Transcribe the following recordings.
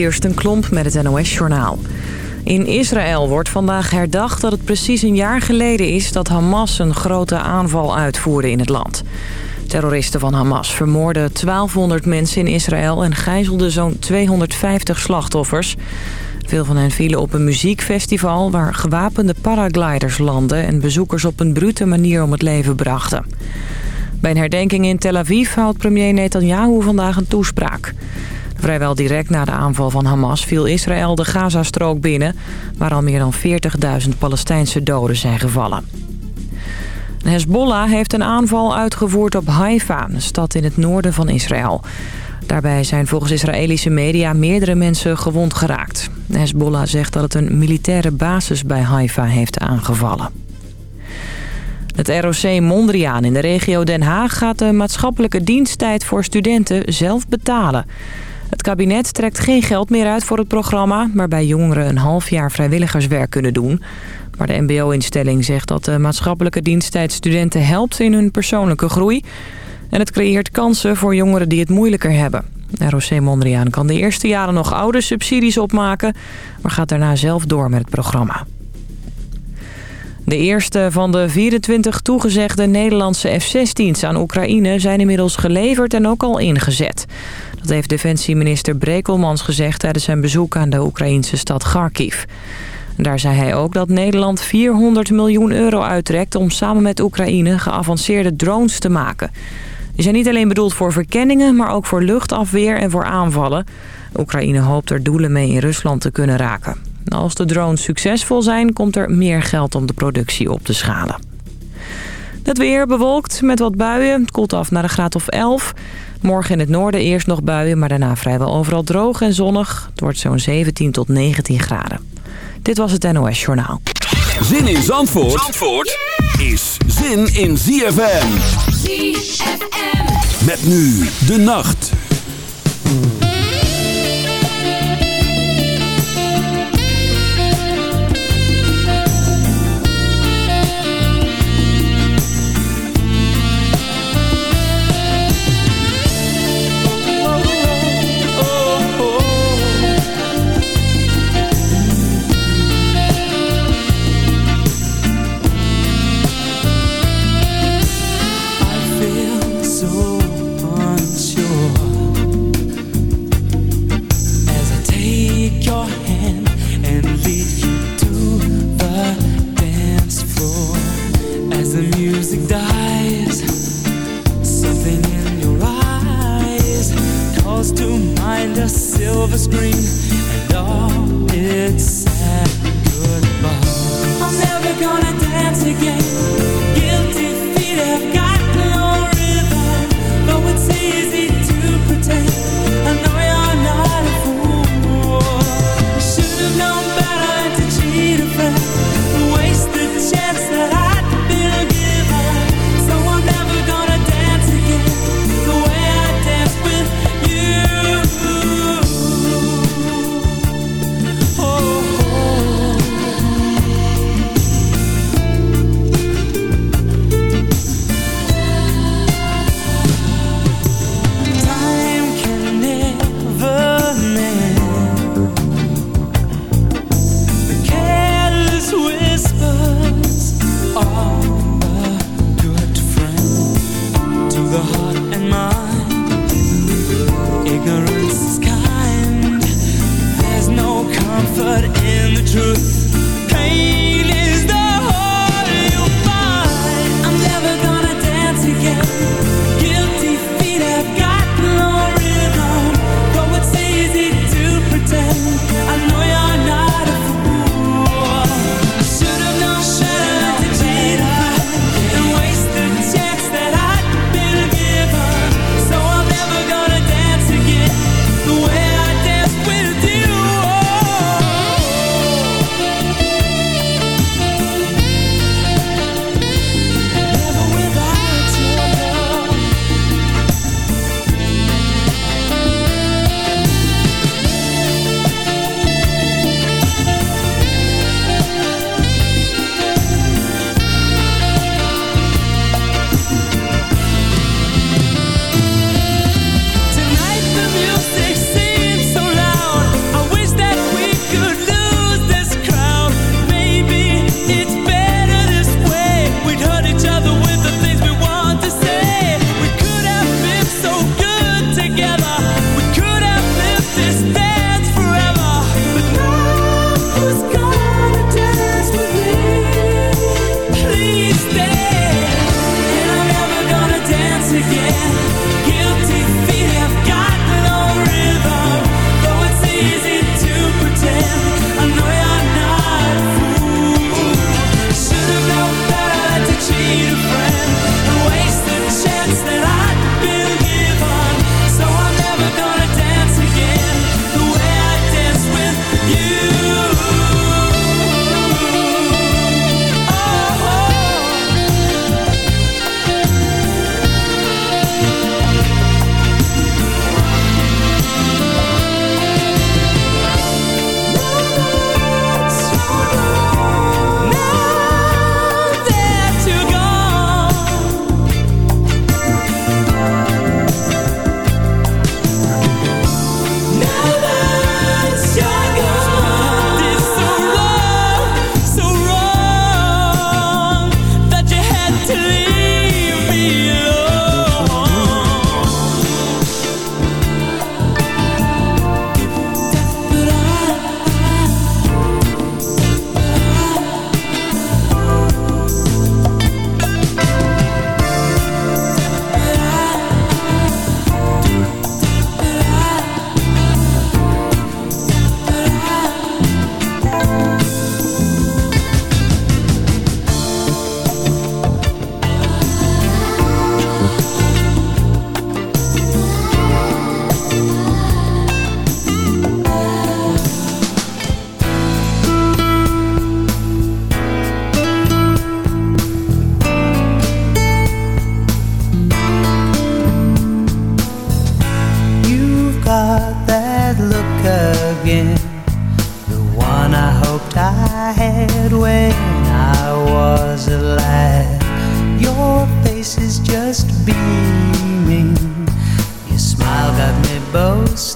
Kirsten Klomp met het NOS-journaal. In Israël wordt vandaag herdacht dat het precies een jaar geleden is... dat Hamas een grote aanval uitvoerde in het land. Terroristen van Hamas vermoorden 1200 mensen in Israël... en gijzelden zo'n 250 slachtoffers. Veel van hen vielen op een muziekfestival... waar gewapende paragliders landden... en bezoekers op een brute manier om het leven brachten. Bij een herdenking in Tel Aviv houdt premier Netanyahu vandaag een toespraak. Vrijwel direct na de aanval van Hamas viel Israël de Gazastrook binnen... waar al meer dan 40.000 Palestijnse doden zijn gevallen. Hezbollah heeft een aanval uitgevoerd op Haifa, een stad in het noorden van Israël. Daarbij zijn volgens Israëlische media meerdere mensen gewond geraakt. Hezbollah zegt dat het een militaire basis bij Haifa heeft aangevallen. Het ROC Mondriaan in de regio Den Haag gaat de maatschappelijke diensttijd voor studenten zelf betalen. Het kabinet trekt geen geld meer uit voor het programma... waarbij jongeren een half jaar vrijwilligerswerk kunnen doen. Maar de mbo-instelling zegt dat de maatschappelijke diensttijd studenten helpt in hun persoonlijke groei. En het creëert kansen voor jongeren die het moeilijker hebben. ROC Mondriaan kan de eerste jaren nog oude subsidies opmaken... maar gaat daarna zelf door met het programma. De eerste van de 24 toegezegde Nederlandse F-16's aan Oekraïne zijn inmiddels geleverd en ook al ingezet. Dat heeft defensieminister Brekelmans gezegd tijdens zijn bezoek aan de Oekraïnse stad Kharkiv. Daar zei hij ook dat Nederland 400 miljoen euro uittrekt om samen met Oekraïne geavanceerde drones te maken. Die zijn niet alleen bedoeld voor verkenningen, maar ook voor luchtafweer en voor aanvallen. Oekraïne hoopt er doelen mee in Rusland te kunnen raken. Als de drones succesvol zijn, komt er meer geld om de productie op te schalen. Het weer bewolkt met wat buien. Het koelt af naar een graad of 11. Morgen in het noorden eerst nog buien, maar daarna vrijwel overal droog en zonnig. Het wordt zo'n 17 tot 19 graden. Dit was het NOS Journaal. Zin in Zandvoort, Zandvoort is zin in ZFM. ZFM. Met nu de nacht.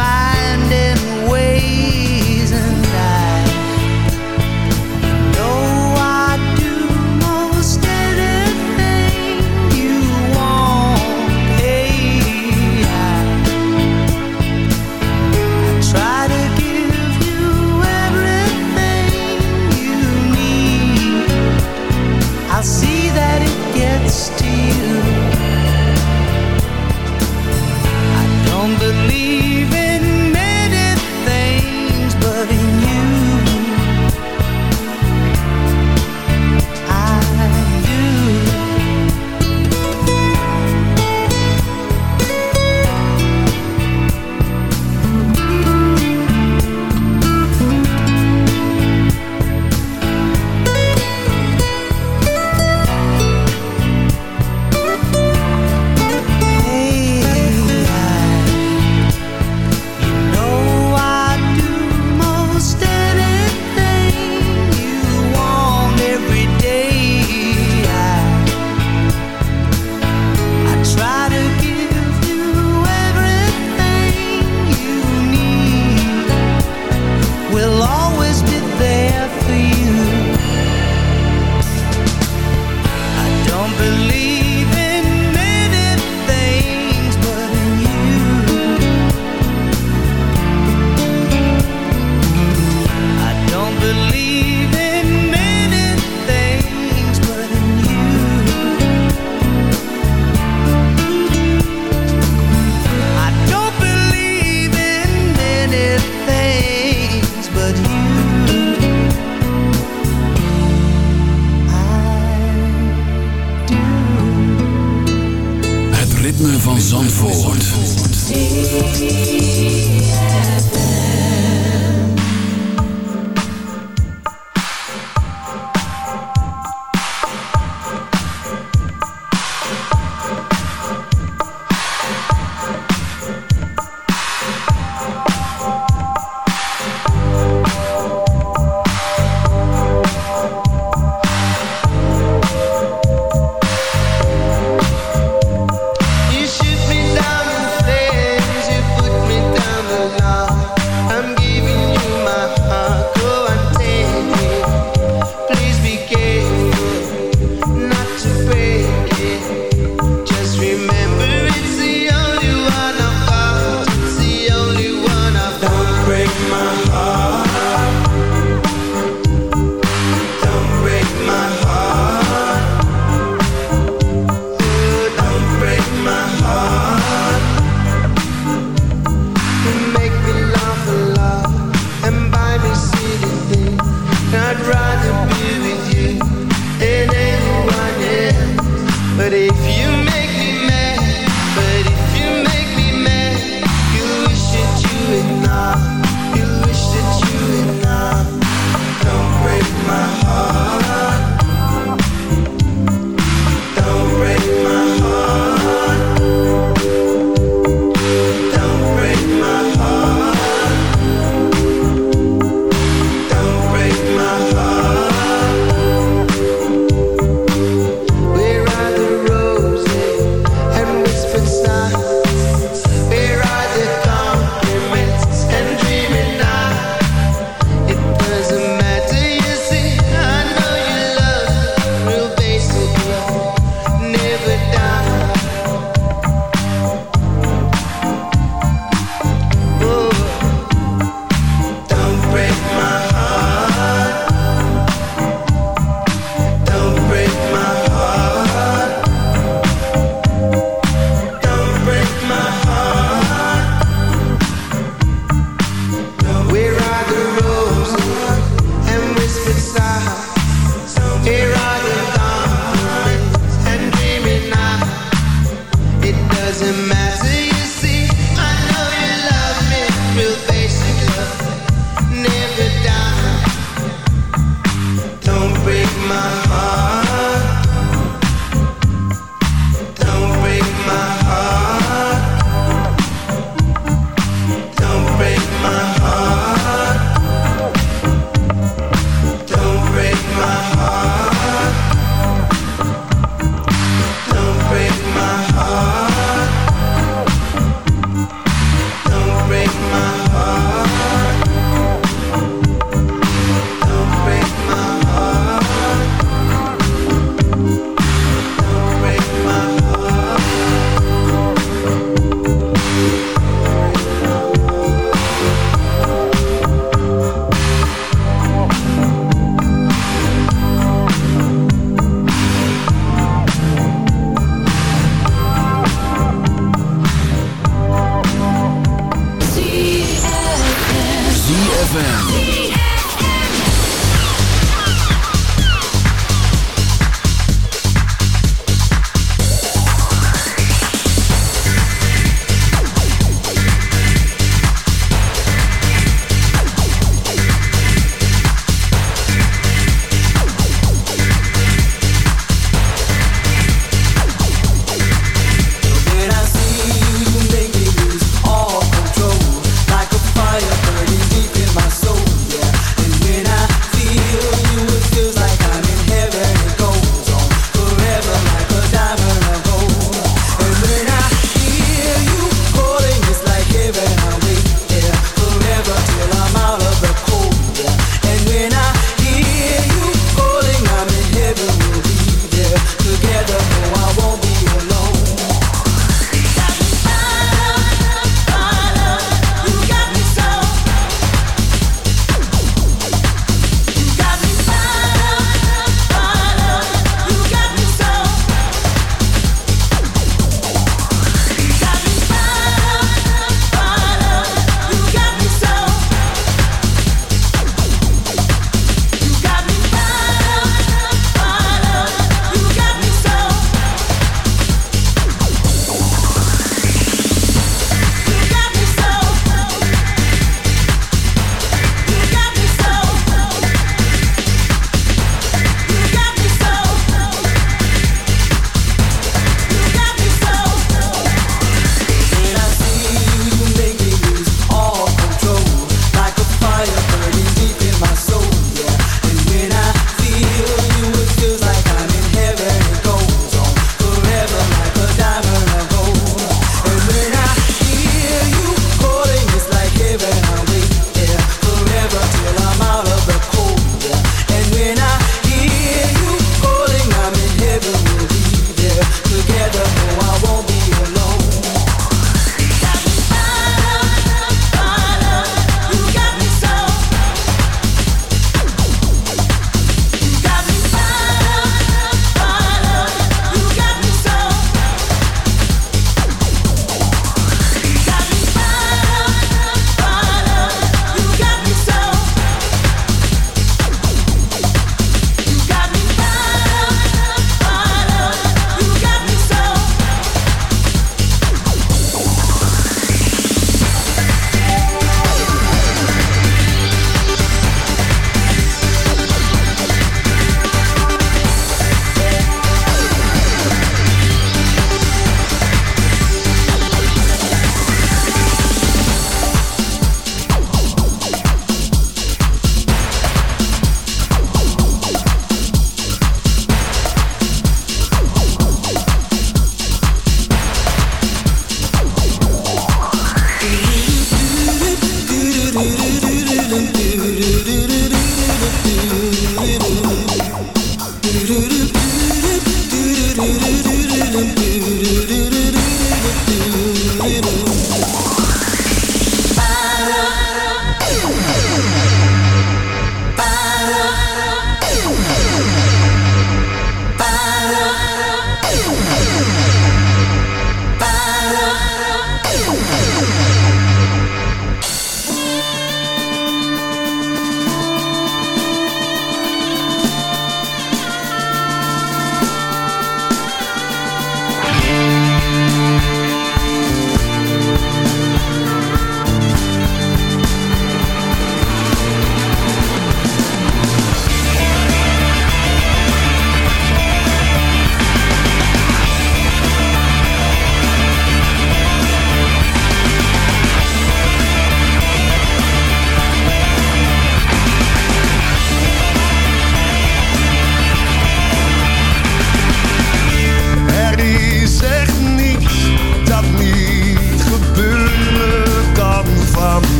by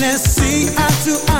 Tennessee, I to I.